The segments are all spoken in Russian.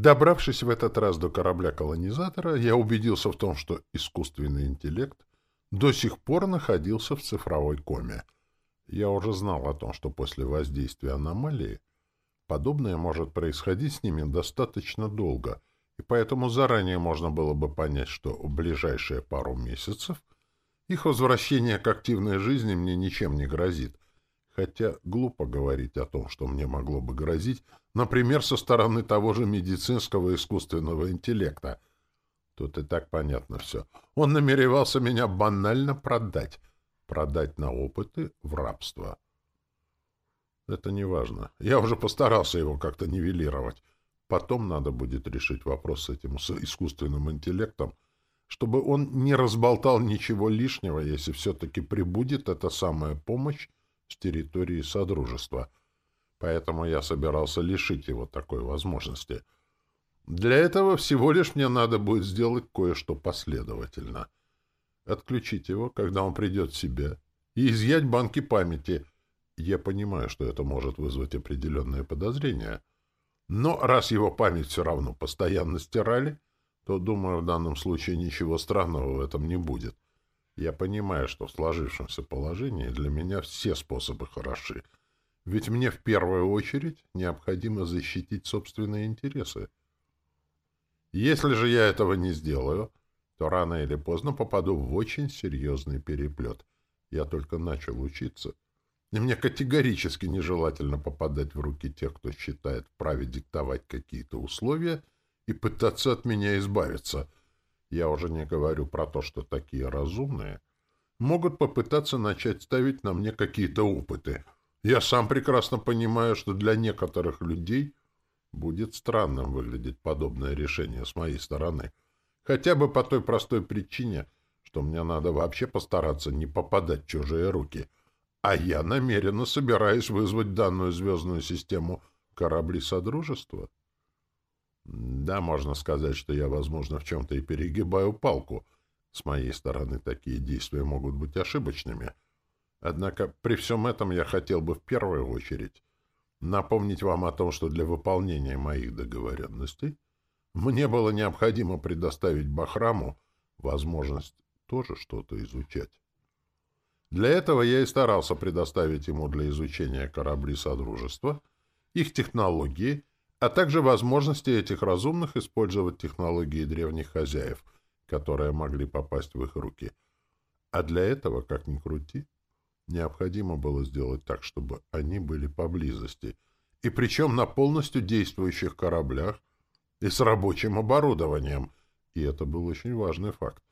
Добравшись в этот раз до корабля-колонизатора, я убедился в том, что искусственный интеллект до сих пор находился в цифровой коме. Я уже знал о том, что после воздействия аномалии подобное может происходить с ними достаточно долго, и поэтому заранее можно было бы понять, что в ближайшие пару месяцев их возвращение к активной жизни мне ничем не грозит — хотя глупо говорить о том, что мне могло бы грозить, например, со стороны того же медицинского искусственного интеллекта. Тут и так понятно все. Он намеревался меня банально продать. Продать на опыты в рабство. Это не важно. Я уже постарался его как-то нивелировать. Потом надо будет решить вопрос с этим с искусственным интеллектом, чтобы он не разболтал ничего лишнего, если все-таки прибудет эта самая помощь с территории Содружества, поэтому я собирался лишить его такой возможности. Для этого всего лишь мне надо будет сделать кое-что последовательно. Отключить его, когда он придет в себя, и изъять банки памяти. Я понимаю, что это может вызвать определенные подозрения, но раз его память все равно постоянно стирали, то, думаю, в данном случае ничего странного в этом не будет. — я понимаю, что в сложившемся положении для меня все способы хороши, ведь мне в первую очередь необходимо защитить собственные интересы. Если же я этого не сделаю, то рано или поздно попаду в очень серьезный переплет. Я только начал учиться, и мне категорически нежелательно попадать в руки тех, кто считает вправе диктовать какие-то условия и пытаться от меня избавиться — я уже не говорю про то, что такие разумные могут попытаться начать ставить на мне какие-то опыты. Я сам прекрасно понимаю, что для некоторых людей будет странным выглядеть подобное решение с моей стороны. Хотя бы по той простой причине, что мне надо вообще постараться не попадать в чужие руки. А я намеренно собираюсь вызвать данную звездную систему корабли Содружества. Да, можно сказать, что я, возможно, в чем-то и перегибаю палку. С моей стороны такие действия могут быть ошибочными. Однако при всем этом я хотел бы в первую очередь напомнить вам о том, что для выполнения моих договоренностей мне было необходимо предоставить Бахраму возможность тоже что-то изучать. Для этого я и старался предоставить ему для изучения корабли Содружества, их технологии а также возможности этих разумных использовать технологии древних хозяев, которые могли попасть в их руки. А для этого, как ни крути, необходимо было сделать так, чтобы они были поблизости, и причем на полностью действующих кораблях и с рабочим оборудованием, и это был очень важный факт.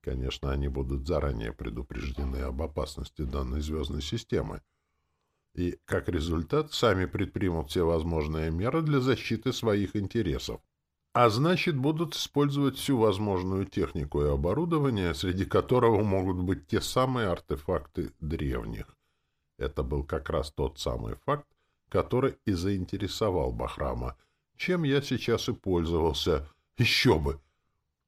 Конечно, они будут заранее предупреждены об опасности данной звездной системы, и, как результат, сами предпримут все возможные меры для защиты своих интересов. А значит, будут использовать всю возможную технику и оборудование, среди которого могут быть те самые артефакты древних. Это был как раз тот самый факт, который и заинтересовал Бахрама, чем я сейчас и пользовался. Еще бы!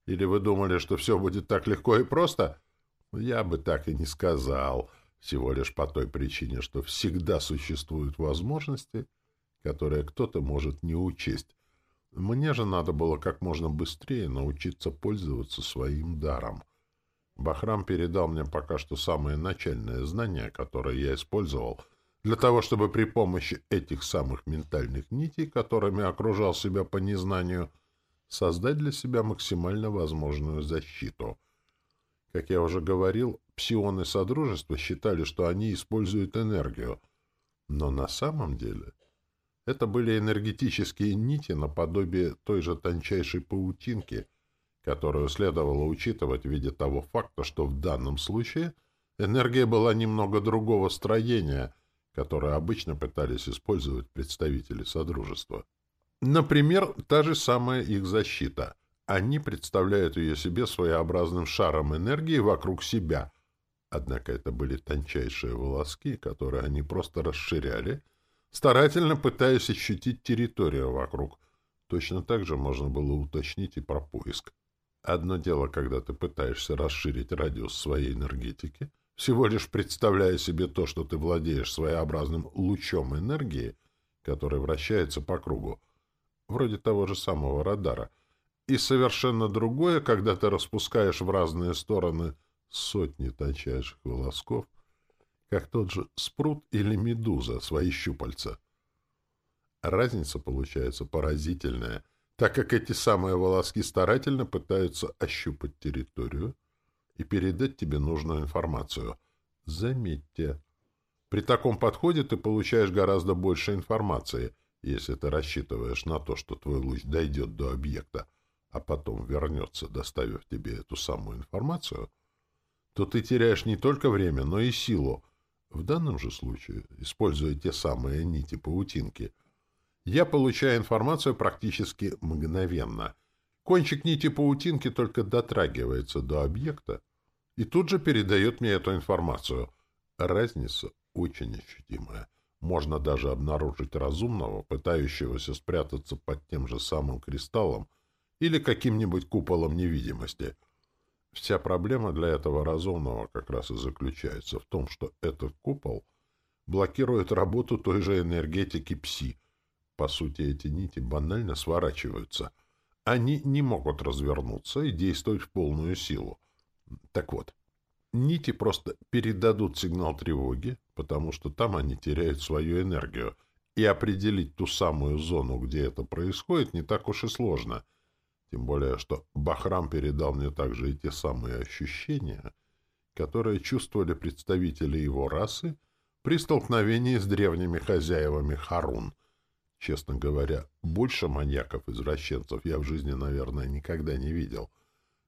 Или вы думали, что все будет так легко и просто? Я бы так и не сказал всего лишь по той причине, что всегда существуют возможности, которые кто-то может не учесть. Мне же надо было как можно быстрее научиться пользоваться своим даром. Бахрам передал мне пока что самые начальные знания, которые я использовал, для того, чтобы при помощи этих самых ментальных нитей, которыми окружал себя по незнанию, создать для себя максимально возможную защиту. Как я уже говорил, псионы Содружества считали, что они используют энергию. Но на самом деле это были энергетические нити наподобие той же тончайшей паутинки, которую следовало учитывать в виде того факта, что в данном случае энергия была немного другого строения, которое обычно пытались использовать представители Содружества. Например, та же самая их защита. Они представляют ее себе своеобразным шаром энергии вокруг себя — Однако это были тончайшие волоски, которые они просто расширяли, старательно пытаясь ощутить территорию вокруг. Точно так же можно было уточнить и про поиск. Одно дело, когда ты пытаешься расширить радиус своей энергетики, всего лишь представляя себе то, что ты владеешь своеобразным лучом энергии, который вращается по кругу. вроде того же самого радара, и совершенно другое, когда ты распускаешь в разные стороны сотни тончайших волосков, как тот же спрут или медуза, свои щупальца. Разница получается поразительная, так как эти самые волоски старательно пытаются ощупать территорию и передать тебе нужную информацию. Заметьте, при таком подходе ты получаешь гораздо больше информации, если ты рассчитываешь на то, что твой луч дойдет до объекта, а потом вернется, доставив тебе эту самую информацию, то ты теряешь не только время, но и силу. В данном же случае, используя те самые нити паутинки, я получаю информацию практически мгновенно. Кончик нити паутинки только дотрагивается до объекта и тут же передает мне эту информацию. Разница очень ощутимая. Можно даже обнаружить разумного, пытающегося спрятаться под тем же самым кристаллом или каким-нибудь куполом невидимости. Вся проблема для этого разумного как раз и заключается в том, что этот купол блокирует работу той же энергетики пси. По сути, эти нити банально сворачиваются. Они не могут развернуться и действовать в полную силу. Так вот, Нити просто передадут сигнал тревоги, потому что там они теряют свою энергию, и определить ту самую зону, где это происходит, не так уж и сложно. Тем более, что Бахрам передал мне также и те самые ощущения, которые чувствовали представители его расы при столкновении с древними хозяевами Харун. Честно говоря, больше маньяков-извращенцев я в жизни, наверное, никогда не видел.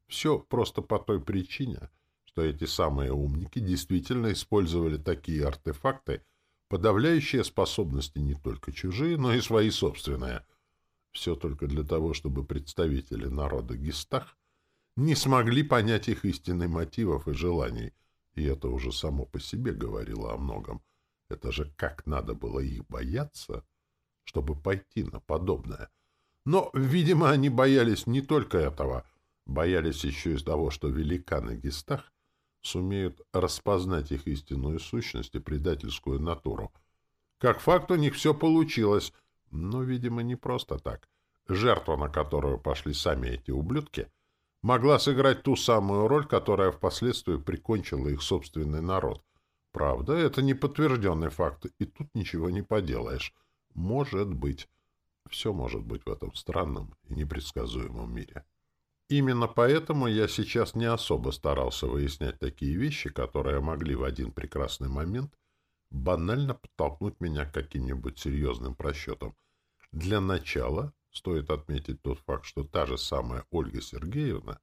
Все просто по той причине — что эти самые умники действительно использовали такие артефакты, подавляющие способности не только чужие, но и свои собственные. Все только для того, чтобы представители народа Гистах не смогли понять их истинных мотивов и желаний, и это уже само по себе говорило о многом. Это же как надо было их бояться, чтобы пойти на подобное. Но, видимо, они боялись не только этого, боялись еще и того, что великаны Гистах сумеют распознать их истинную сущность и предательскую натуру. Как факт, у них все получилось, но, видимо, не просто так. Жертва, на которую пошли сами эти ублюдки, могла сыграть ту самую роль, которая впоследствии прикончила их собственный народ. Правда, это не подтвержденный факт, и тут ничего не поделаешь. Может быть. Все может быть в этом странном и непредсказуемом мире. Именно поэтому я сейчас не особо старался выяснять такие вещи, которые могли в один прекрасный момент банально подтолкнуть меня к каким-нибудь серьезным просчетам. Для начала стоит отметить тот факт, что та же самая Ольга Сергеевна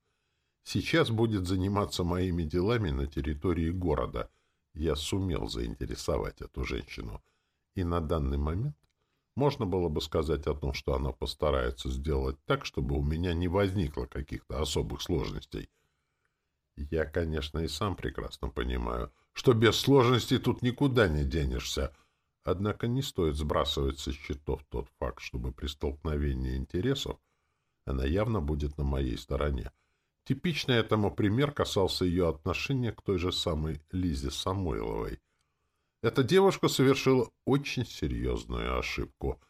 сейчас будет заниматься моими делами на территории города. Я сумел заинтересовать эту женщину. И на данный момент можно было бы сказать о том, что она постарается сделать так, чтобы у меня не возникло каких-то особых сложностей. Я, конечно, и сам прекрасно понимаю, что без сложностей тут никуда не денешься. Однако не стоит сбрасывать со счетов тот факт, чтобы при столкновении интересов она явно будет на моей стороне. Типичный этому пример касался ее отношения к той же самой Лизе Самойловой — эта девушка совершила очень серьезную ошибку,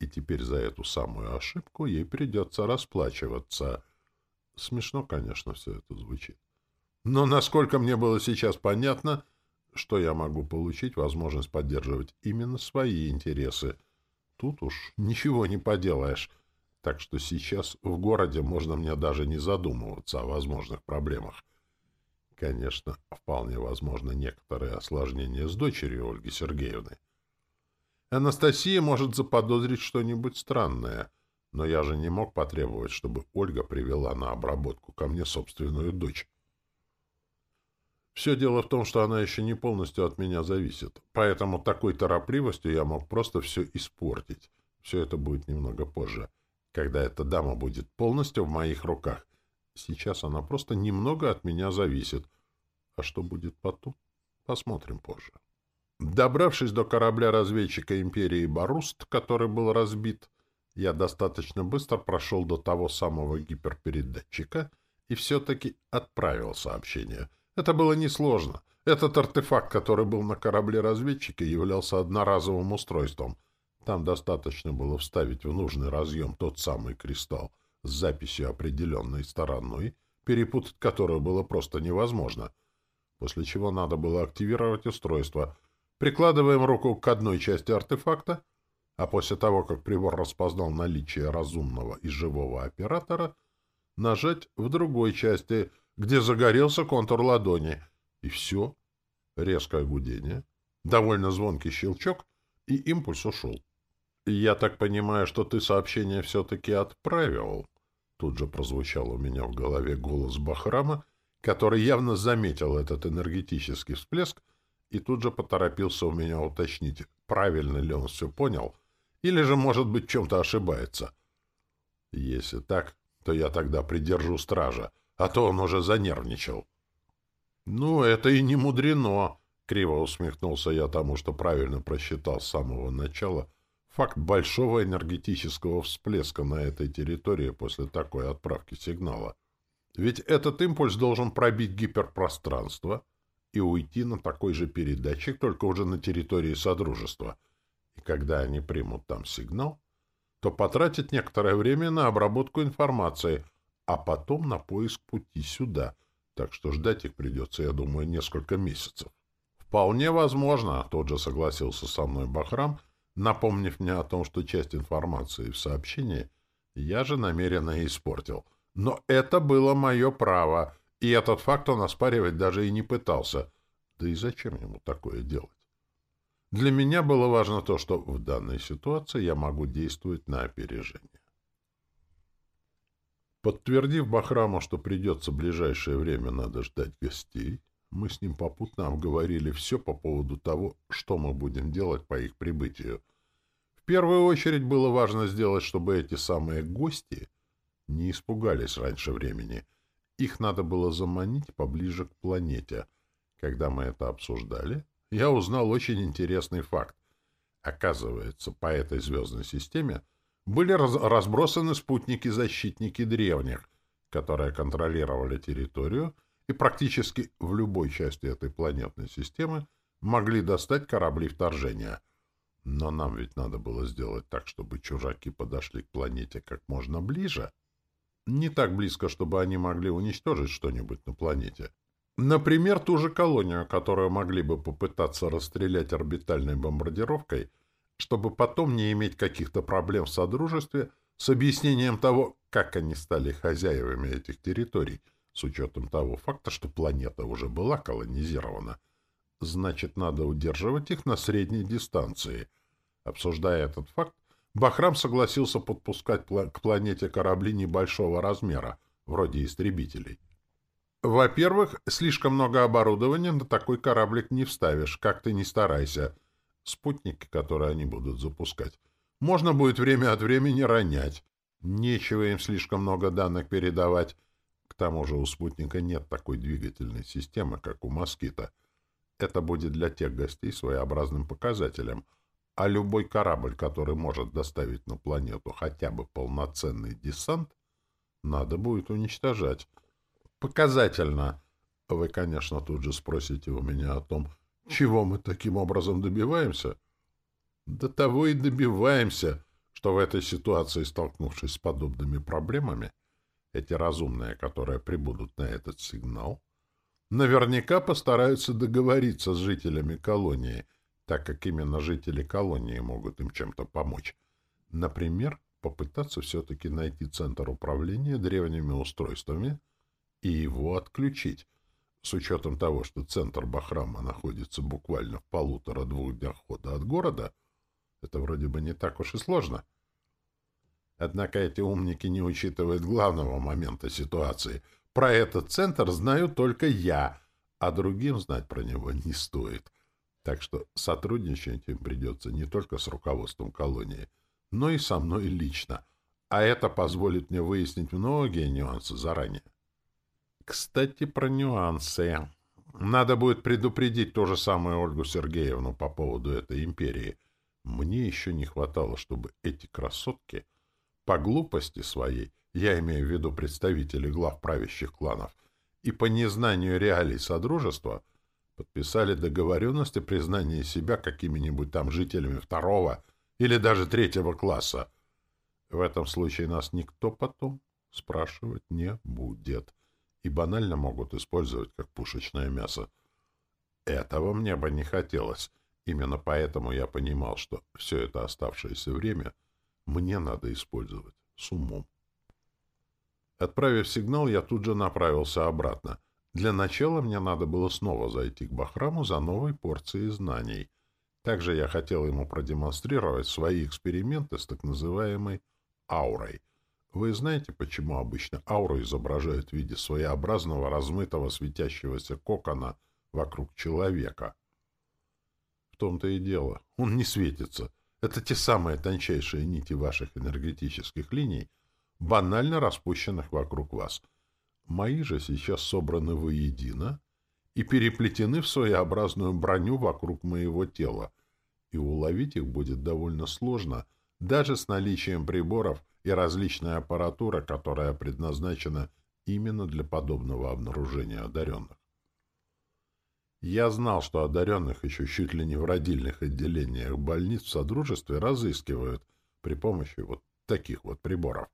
и теперь за эту самую ошибку ей придется расплачиваться. Смешно, конечно, все это звучит. Но насколько мне было сейчас понятно, что я могу получить возможность поддерживать именно свои интересы. Тут уж ничего не поделаешь. Так что сейчас в городе можно мне даже не задумываться о возможных проблемах. Конечно, вполне возможно некоторые осложнения с дочерью Ольги Сергеевны. Анастасия может заподозрить что-нибудь странное, но я же не мог потребовать, чтобы Ольга привела на обработку ко мне собственную дочь. Все дело в том, что она еще не полностью от меня зависит, поэтому такой торопливостью я мог просто все испортить. Все это будет немного позже, когда эта дама будет полностью в моих руках — Сейчас она просто немного от меня зависит. А что будет потом, посмотрим позже. Добравшись до корабля-разведчика империи Баруст, который был разбит, я достаточно быстро прошел до того самого гиперпередатчика и все-таки отправил сообщение. Это было несложно. Этот артефакт, который был на корабле-разведчике, являлся одноразовым устройством. Там достаточно было вставить в нужный разъем тот самый кристалл с записью определенной стороной, перепутать которую было просто невозможно, после чего надо было активировать устройство. Прикладываем руку к одной части артефакта, а после того, как прибор распознал наличие разумного и живого оператора, нажать в другой части, где загорелся контур ладони. И все. Резкое гудение, довольно звонкий щелчок, и импульс ушел. «Я так понимаю, что ты сообщение все-таки отправил?» Тут же прозвучал у меня в голове голос Бахрама, который явно заметил этот энергетический всплеск и тут же поторопился у меня уточнить, правильно ли он все понял — или же, может быть, чем-то ошибается. Если так, то я тогда придержу стража, а то он уже занервничал. Ну, это и не мудрено, криво усмехнулся я тому, что правильно просчитал с самого начала факт большого энергетического всплеска на этой территории после такой отправки сигнала. Ведь этот импульс должен пробить гиперпространство и уйти на такой же передатчик, только уже на территории Содружества — и когда они примут там сигнал, то потратят некоторое время на обработку информации, а потом на поиск пути сюда, так что ждать их придется, я думаю, несколько месяцев. Вполне возможно, тот же согласился со мной Бахрам, напомнив мне о том, что часть информации в сообщении я же намеренно испортил. Но это было мое право, и этот факт он оспаривать даже и не пытался. Да и зачем ему такое делать? Для меня было важно то, что в данной ситуации я могу действовать на опережение. Подтвердив Бахраму, что придется ближайшее время надо ждать гостей, мы с ним попутно обговорили все по поводу того, что мы будем делать по их прибытию. В первую очередь было важно сделать, чтобы эти самые гости не испугались раньше времени. Их надо было заманить поближе к планете. Когда мы это обсуждали, я узнал очень интересный факт. Оказывается, по этой звездной системе были раз разбросаны спутники-защитники древних, которые контролировали территорию и практически в любой части этой планетной системы могли достать корабли вторжения. Но нам ведь надо было сделать так, чтобы чужаки подошли к планете как можно ближе. Не так близко, чтобы они могли уничтожить что-нибудь на планете. Например, ту же колонию, которую могли бы попытаться расстрелять орбитальной бомбардировкой, чтобы потом не иметь каких-то проблем в Содружестве с объяснением того, как они стали хозяевами этих территорий, с учетом того факта, что планета уже была колонизирована. Значит, надо удерживать их на средней дистанции. Обсуждая этот факт, Бахрам согласился подпускать к планете корабли небольшого размера, вроде истребителей. Во-первых, слишком много оборудования на такой кораблик не вставишь, как ты не старайся. Спутники, которые они будут запускать, можно будет время от времени ронять. Нечего им слишком много данных передавать. К тому же у спутника нет такой двигательной системы, как у «Москита». Это будет для тех гостей своеобразным показателем. А любой корабль, который может доставить на планету хотя бы полноценный десант, надо будет уничтожать показательно. Вы, конечно, тут же спросите у меня о том, чего мы таким образом добиваемся. До того и добиваемся, что в этой ситуации, столкнувшись с подобными проблемами, эти разумные, которые прибудут на этот сигнал, наверняка постараются договориться с жителями колонии, так как именно жители колонии могут им чем-то помочь. Например, попытаться все-таки найти центр управления древними устройствами — и его отключить. С учетом того, что центр Бахрама находится буквально в полутора-двух днях хода от города, это вроде бы не так уж и сложно. Однако эти умники не учитывают главного момента ситуации. Про этот центр знаю только я, а другим знать про него не стоит. Так что сотрудничать им придется не только с руководством колонии, но и со мной лично. А это позволит мне выяснить многие нюансы заранее. Кстати, про нюансы. Надо будет предупредить то же самое Ольгу Сергеевну по поводу этой империи. Мне еще не хватало, чтобы эти красотки по глупости своей, я имею в виду представителей глав правящих кланов, и по незнанию реалий Содружества, подписали договоренность о признании себя какими-нибудь там жителями второго или даже третьего класса. В этом случае нас никто потом спрашивать не будет и банально могут использовать как пушечное мясо. Этого мне бы не хотелось. Именно поэтому я понимал, что все это оставшееся время мне надо использовать с умом. Отправив сигнал, я тут же направился обратно. Для начала мне надо было снова зайти к Бахраму за новой порцией знаний. Также я хотел ему продемонстрировать свои эксперименты с так называемой аурой. Вы знаете, почему обычно ауру изображают в виде своеобразного размытого светящегося кокона вокруг человека? В том-то и дело. Он не светится. Это те самые тончайшие нити ваших энергетических линий, банально распущенных вокруг вас. Мои же сейчас собраны воедино и переплетены в своеобразную броню вокруг моего тела, и уловить их будет довольно сложно, даже с наличием приборов и различная аппаратура, которая предназначена именно для подобного обнаружения одаренных. Я знал, что одаренных еще чуть ли не в родильных отделениях больниц в Содружестве разыскивают при помощи вот таких вот приборов.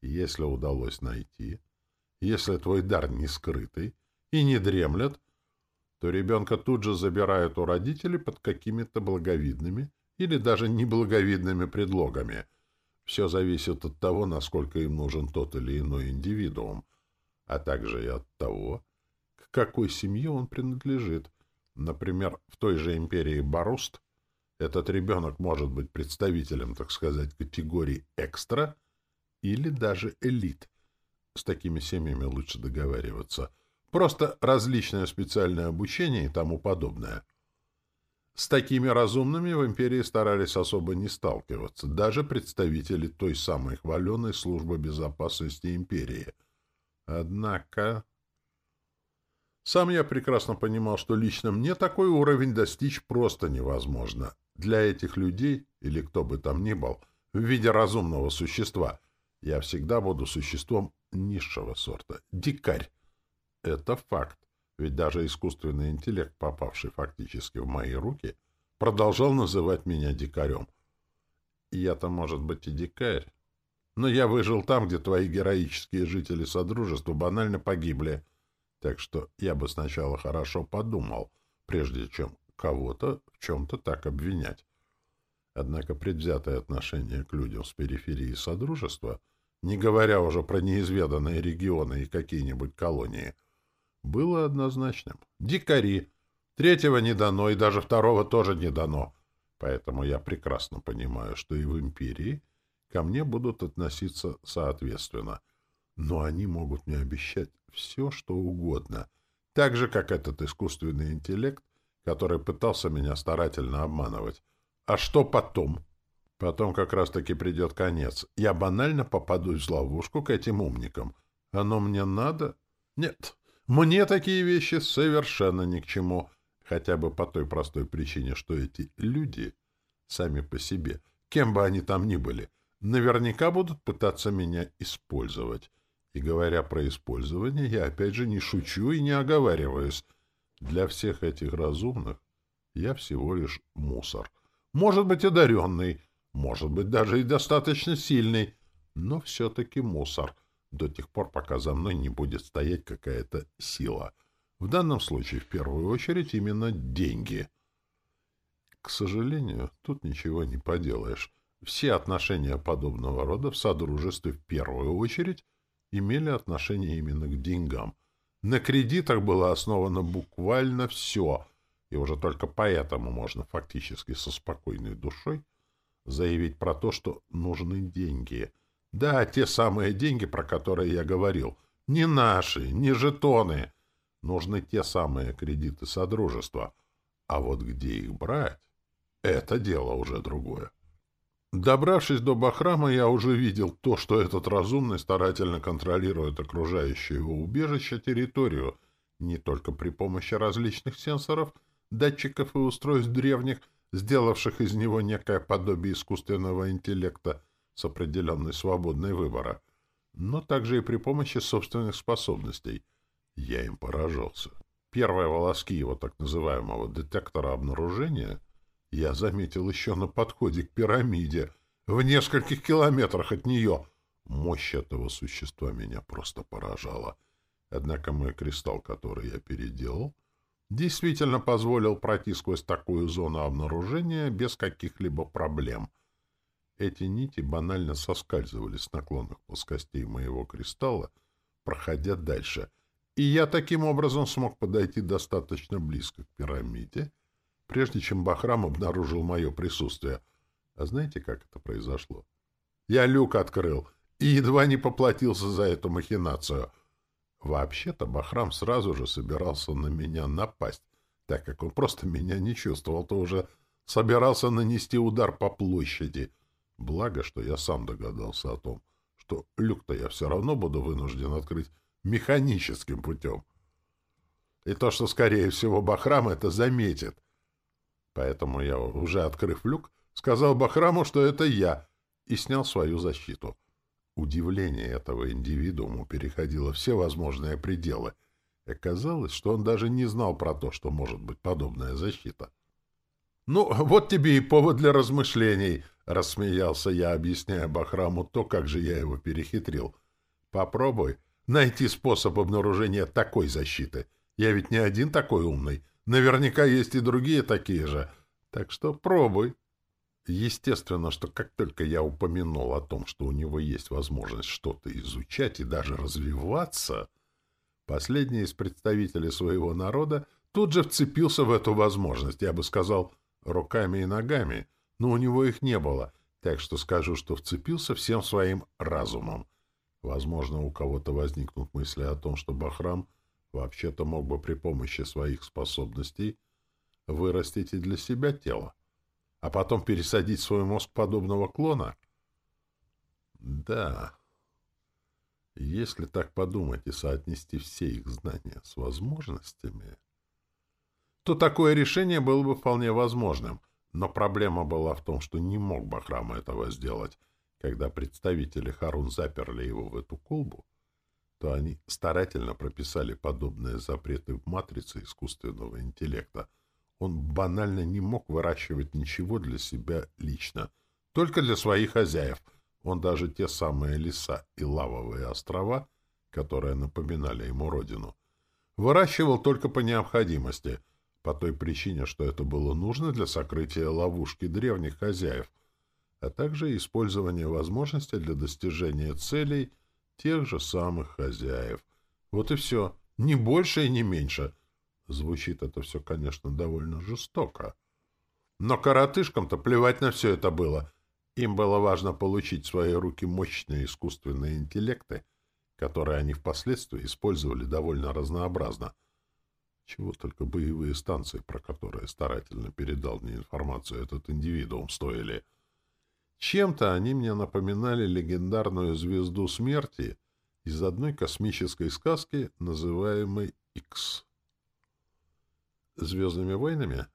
Если удалось найти, если твой дар не скрытый и не дремлет, то ребенка тут же забирают у родителей под какими-то благовидными или даже неблаговидными предлогами. Все зависит от того, насколько им нужен тот или иной индивидуум, а также и от того, к какой семье он принадлежит. Например, в той же империи Баруст этот ребенок может быть представителем, так сказать, категории «экстра» или даже «элит». С такими семьями лучше договариваться. Просто различное специальное обучение и тому подобное. С такими разумными в империи старались особо не сталкиваться, даже представители той самой хваленой службы безопасности империи. Однако... Сам я прекрасно понимал, что лично мне такой уровень достичь просто невозможно. Для этих людей, или кто бы там ни был, в виде разумного существа, я всегда буду существом низшего сорта. Дикарь. Это факт. Ведь даже искусственный интеллект, попавший фактически в мои руки, продолжал называть меня дикарем. Я-то, может быть, и дикарь. Но я выжил там, где твои героические жители Содружества банально погибли. Так что я бы сначала хорошо подумал, прежде чем кого-то в чем-то так обвинять. Однако предвзятое отношение к людям с периферии Содружества, не говоря уже про неизведанные регионы и какие-нибудь колонии, было однозначным. Дикари. Третьего не дано, и даже второго тоже не дано. Поэтому я прекрасно понимаю, что и в империи ко мне будут относиться соответственно. Но они могут мне обещать все, что угодно. Так же, как этот искусственный интеллект, который пытался меня старательно обманывать. А что потом? Потом как раз-таки придет конец. Я банально попадусь в ловушку к этим умникам. Оно мне надо? Нет. Мне такие вещи совершенно ни к чему, хотя бы по той простой причине, что эти люди сами по себе, кем бы они там ни были, наверняка будут пытаться меня использовать. И говоря про использование, я опять же не шучу и не оговариваюсь. Для всех этих разумных я всего лишь мусор. Может быть, одаренный, может быть, даже и достаточно сильный, но все-таки мусор — до тех пор, пока за мной не будет стоять какая-то сила. В данном случае, в первую очередь, именно деньги. К сожалению, тут ничего не поделаешь. Все отношения подобного рода в Содружестве в первую очередь имели отношение именно к деньгам. На кредитах было основано буквально все, и уже только поэтому можно фактически со спокойной душой заявить про то, что нужны деньги — да, те самые деньги, про которые я говорил. Не наши, не жетоны. Нужны те самые кредиты Содружества. А вот где их брать, это дело уже другое. Добравшись до Бахрама, я уже видел то, что этот разумный старательно контролирует окружающую его убежище территорию, не только при помощи различных сенсоров, датчиков и устройств древних, сделавших из него некое подобие искусственного интеллекта, с определенной свободной выбора, но также и при помощи собственных способностей. Я им поражался. Первые волоски его так называемого детектора обнаружения я заметил еще на подходе к пирамиде, в нескольких километрах от нее. Мощь этого существа меня просто поражала. Однако мой кристалл, который я переделал, действительно позволил пройти сквозь такую зону обнаружения без каких-либо проблем. Эти нити банально соскальзывали с наклонных плоскостей моего кристалла, проходя дальше, и я таким образом смог подойти достаточно близко к пирамиде, прежде чем Бахрам обнаружил мое присутствие. А знаете, как это произошло? Я люк открыл и едва не поплатился за эту махинацию — Вообще-то Бахрам сразу же собирался на меня напасть, так как он просто меня не чувствовал, то уже собирался нанести удар по площади. Благо, что я сам догадался о том, что люк-то я все равно буду вынужден открыть механическим путем. И то, что, скорее всего, Бахрам это заметит. Поэтому я, уже открыв люк, сказал Бахраму, что это я, и снял свою защиту. Удивление этого индивидуума переходило все возможные пределы. Оказалось, что он даже не знал про то, что может быть подобная защита. «Ну, вот тебе и повод для размышлений», — рассмеялся я, объясняя Бахраму то, как же я его перехитрил. «Попробуй найти способ обнаружения такой защиты. Я ведь не один такой умный. Наверняка есть и другие такие же. Так что пробуй». Естественно, что как только я упомянул о том, что у него есть возможность что-то изучать и даже развиваться, последний из представителей своего народа тут же вцепился в эту возможность, я бы сказал, руками и ногами, но у него их не было, так что скажу, что вцепился всем своим разумом. Возможно, у кого-то возникнут мысли о том, что Бахрам вообще-то мог бы при помощи своих способностей вырастить и для себя тело а потом пересадить свой мозг подобного клона? Да. Если так подумать и соотнести все их знания с возможностями, то такое решение было бы вполне возможным. Но проблема была в том, что не мог Бахрам этого сделать. Когда представители Харун заперли его в эту колбу, то они старательно прописали подобные запреты в матрице искусственного интеллекта — он банально не мог выращивать ничего для себя лично, только для своих хозяев. Он даже те самые леса и лавовые острова, которые напоминали ему родину, выращивал только по необходимости, по той причине, что это было нужно для сокрытия ловушки древних хозяев, а также использования возможностей для достижения целей тех же самых хозяев. Вот и все, ни больше и не меньше — Звучит это все, конечно, довольно жестоко. Но коротышкам-то плевать на все это было. Им было важно получить в свои руки мощные искусственные интеллекты, которые они впоследствии использовали довольно разнообразно. Чего только боевые станции, про которые старательно передал мне информацию этот индивидуум, стоили. Чем-то они мне напоминали легендарную звезду смерти из одной космической сказки, называемой «Икс». «Звездными войнами»?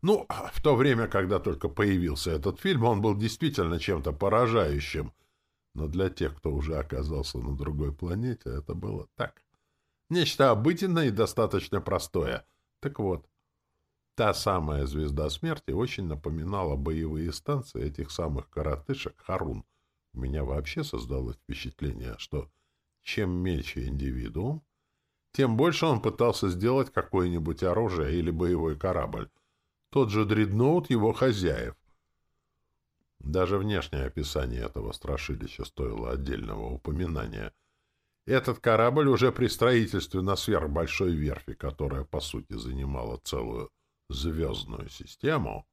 Ну, в то время, когда только появился этот фильм, он был действительно чем-то поражающим. Но для тех, кто уже оказался на другой планете, это было так. Нечто обыденное и достаточно простое. Так вот, та самая звезда смерти очень напоминала боевые станции этих самых коротышек Харун. У меня вообще создалось впечатление, что чем мельче индивидуум, тем больше он пытался сделать какое-нибудь оружие или боевой корабль. Тот же дредноут его хозяев. Даже внешнее описание этого страшилища стоило отдельного упоминания. Этот корабль уже при строительстве на сверхбольшой верфи, которая, по сути, занимала целую звездную систему,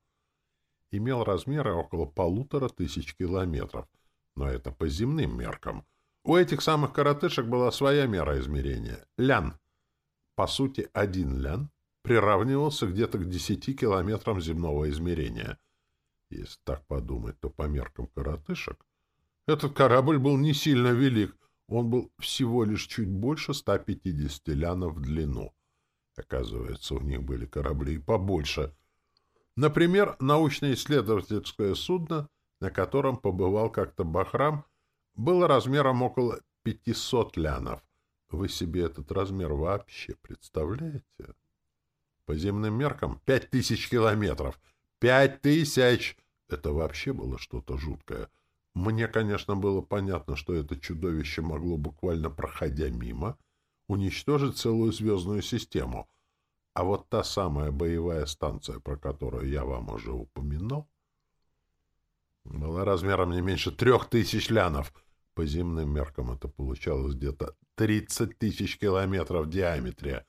имел размеры около полутора тысяч километров, но это по земным меркам — у этих самых коротышек была своя мера измерения — лян. По сути, один лян приравнивался где-то к десяти километрам земного измерения. Если так подумать, то по меркам коротышек этот корабль был не сильно велик, он был всего лишь чуть больше 150 лянов в длину. Оказывается, у них были корабли и побольше. Например, научно-исследовательское судно, на котором побывал как-то Бахрам, было размером около 500 лянов. Вы себе этот размер вообще представляете? По земным меркам 5000 километров. Пять тысяч! Это вообще было что-то жуткое. Мне, конечно, было понятно, что это чудовище могло буквально проходя мимо уничтожить целую звездную систему. А вот та самая боевая станция, про которую я вам уже упоминал, была размером не меньше трех тысяч лянов. По земным меркам это получалось где-то 30 тысяч километров в диаметре.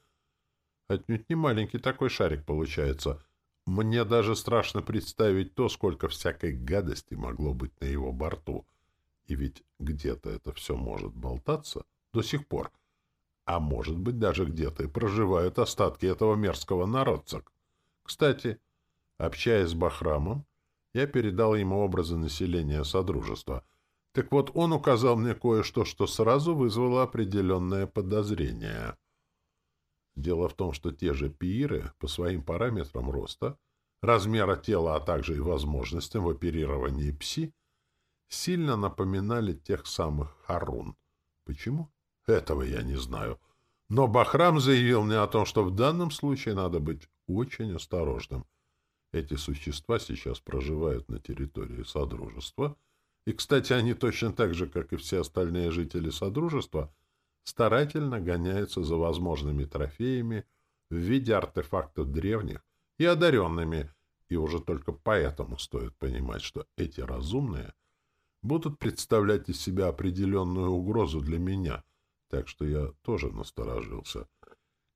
Отнюдь не маленький такой шарик получается. Мне даже страшно представить то, сколько всякой гадости могло быть на его борту. И ведь где-то это все может болтаться до сих пор. А может быть, даже где-то и проживают остатки этого мерзкого народца. Кстати, общаясь с Бахрамом, я передал ему образы населения Содружества. Так вот, он указал мне кое-что, что сразу вызвало определенное подозрение. Дело в том, что те же пииры по своим параметрам роста, размера тела, а также и возможностям в оперировании пси, сильно напоминали тех самых Харун. Почему? Этого я не знаю. Но Бахрам заявил мне о том, что в данном случае надо быть очень осторожным — эти существа сейчас проживают на территории Содружества, и, кстати, они точно так же, как и все остальные жители Содружества, старательно гоняются за возможными трофеями в виде артефактов древних и одаренными, и уже только поэтому стоит понимать, что эти разумные будут представлять из себя определенную угрозу для меня, так что я тоже насторожился.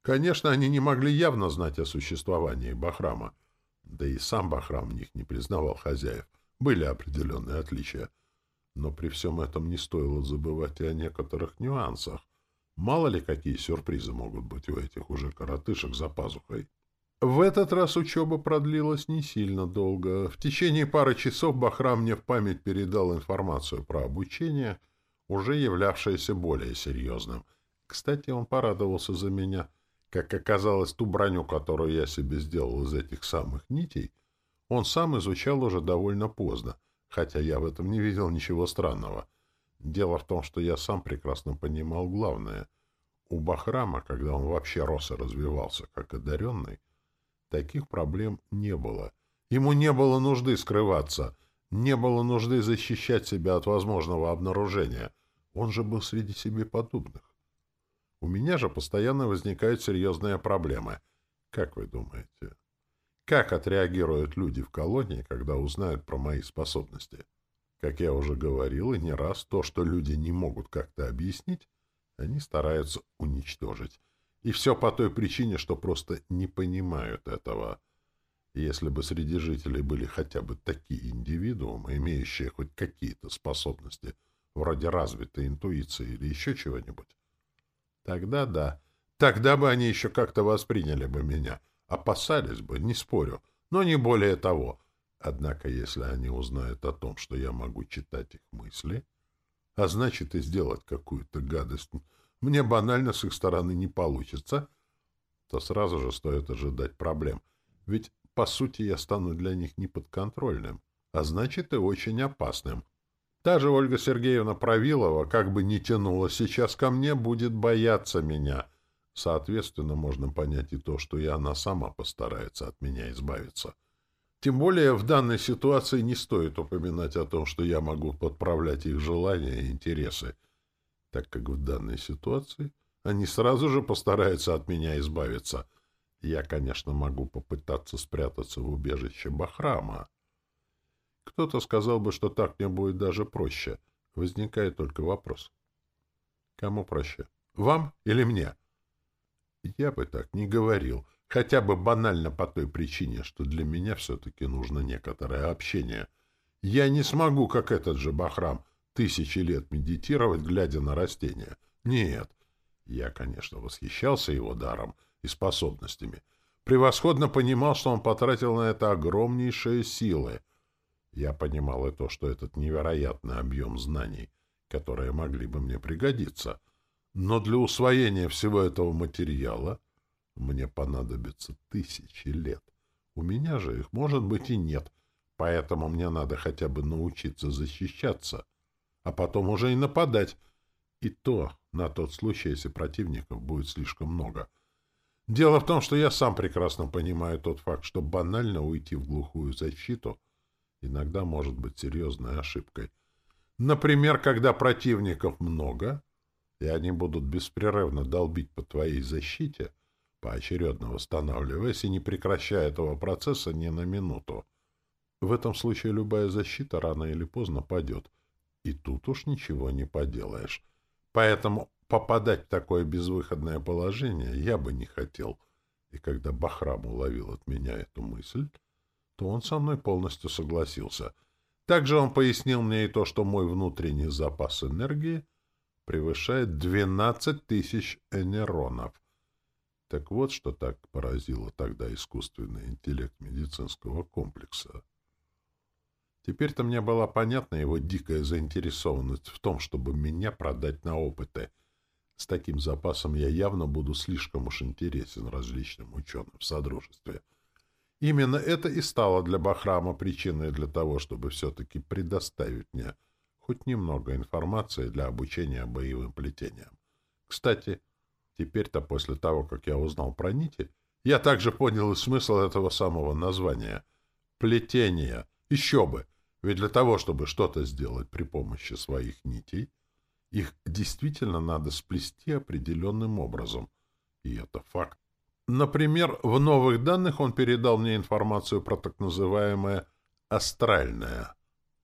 Конечно, они не могли явно знать о существовании Бахрама, да и сам Бахрам в них не признавал хозяев. Были определенные отличия. Но при всем этом не стоило забывать и о некоторых нюансах. Мало ли какие сюрпризы могут быть у этих уже коротышек за пазухой. В этот раз учеба продлилась не сильно долго. В течение пары часов Бахрам мне в память передал информацию про обучение, уже являвшееся более серьезным. Кстати, он порадовался за меня — как оказалось, ту броню, которую я себе сделал из этих самых нитей, он сам изучал уже довольно поздно, хотя я в этом не видел ничего странного. Дело в том, что я сам прекрасно понимал главное. У Бахрама, когда он вообще рос и развивался как одаренный, таких проблем не было. Ему не было нужды скрываться, не было нужды защищать себя от возможного обнаружения. Он же был среди себе подобных. У меня же постоянно возникают серьезные проблемы. Как вы думаете? Как отреагируют люди в колонии, когда узнают про мои способности? Как я уже говорил и не раз, то, что люди не могут как-то объяснить, они стараются уничтожить. И все по той причине, что просто не понимают этого. если бы среди жителей были хотя бы такие индивидуумы, имеющие хоть какие-то способности, вроде развитой интуиции или еще чего-нибудь, Тогда да. Тогда бы они еще как-то восприняли бы меня. Опасались бы, не спорю, но не более того. Однако, если они узнают о том, что я могу читать их мысли, а значит и сделать какую-то гадость, мне банально с их стороны не получится, то сразу же стоит ожидать проблем. Ведь, по сути, я стану для них неподконтрольным, а значит и очень опасным. Та же Ольга Сергеевна Правилова, как бы ни тянула сейчас ко мне, будет бояться меня. Соответственно, можно понять и то, что и она сама постарается от меня избавиться. Тем более в данной ситуации не стоит упоминать о том, что я могу подправлять их желания и интересы, так как в данной ситуации они сразу же постараются от меня избавиться. Я, конечно, могу попытаться спрятаться в убежище Бахрама, кто-то сказал бы, что так мне будет даже проще. Возникает только вопрос. Кому проще? Вам или мне? Я бы так не говорил. Хотя бы банально по той причине, что для меня все-таки нужно некоторое общение. Я не смогу, как этот же Бахрам, тысячи лет медитировать, глядя на растения. Нет. Я, конечно, восхищался его даром и способностями. Превосходно понимал, что он потратил на это огромнейшие силы — я понимал и то, что этот невероятный объем знаний, которые могли бы мне пригодиться, но для усвоения всего этого материала мне понадобится тысячи лет. У меня же их, может быть, и нет, поэтому мне надо хотя бы научиться защищаться, а потом уже и нападать. И то на тот случай, если противников будет слишком много. Дело в том, что я сам прекрасно понимаю тот факт, что банально уйти в глухую защиту иногда может быть серьезной ошибкой. Например, когда противников много, и они будут беспрерывно долбить по твоей защите, поочередно восстанавливаясь и не прекращая этого процесса ни на минуту. В этом случае любая защита рано или поздно падет, и тут уж ничего не поделаешь. Поэтому попадать в такое безвыходное положение я бы не хотел. И когда Бахрам уловил от меня эту мысль, то он со мной полностью согласился. Также он пояснил мне и то, что мой внутренний запас энергии превышает 12 тысяч энеронов. Так вот, что так поразило тогда искусственный интеллект медицинского комплекса. Теперь-то мне была понятна его дикая заинтересованность в том, чтобы меня продать на опыты. С таким запасом я явно буду слишком уж интересен различным ученым в Содружестве — Именно это и стало для Бахрама причиной для того, чтобы все-таки предоставить мне хоть немного информации для обучения боевым плетениям. Кстати, теперь-то после того, как я узнал про нити, я также понял и смысл этого самого названия. Плетение. Еще бы! Ведь для того, чтобы что-то сделать при помощи своих нитей, их действительно надо сплести определенным образом. И это факт. Например, в новых данных он передал мне информацию про так называемое астральное,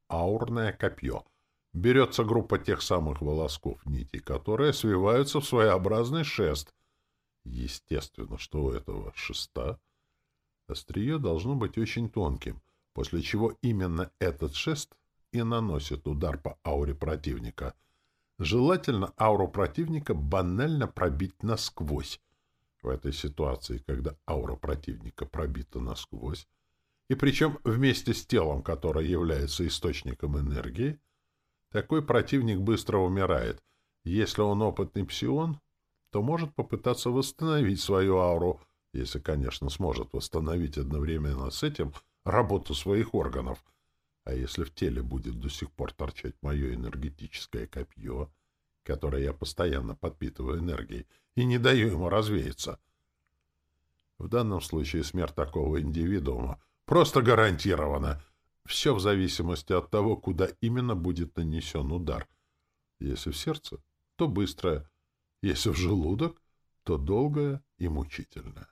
аурное копье. Берется группа тех самых волосков нити, которые свиваются в своеобразный шест. Естественно, что у этого шеста острие должно быть очень тонким, после чего именно этот шест и наносит удар по ауре противника. Желательно ауру противника банально пробить насквозь, в этой ситуации, когда аура противника пробита насквозь, и причем вместе с телом, которое является источником энергии, такой противник быстро умирает. Если он опытный псион, то может попытаться восстановить свою ауру, если, конечно, сможет восстановить одновременно с этим работу своих органов. А если в теле будет до сих пор торчать мое энергетическое копье, которое я постоянно подпитываю энергией, и не даю ему развеяться. В данном случае смерть такого индивидуума просто гарантирована. Все в зависимости от того, куда именно будет нанесен удар. Если в сердце, то быстрое. Если в желудок, то долгое и мучительное.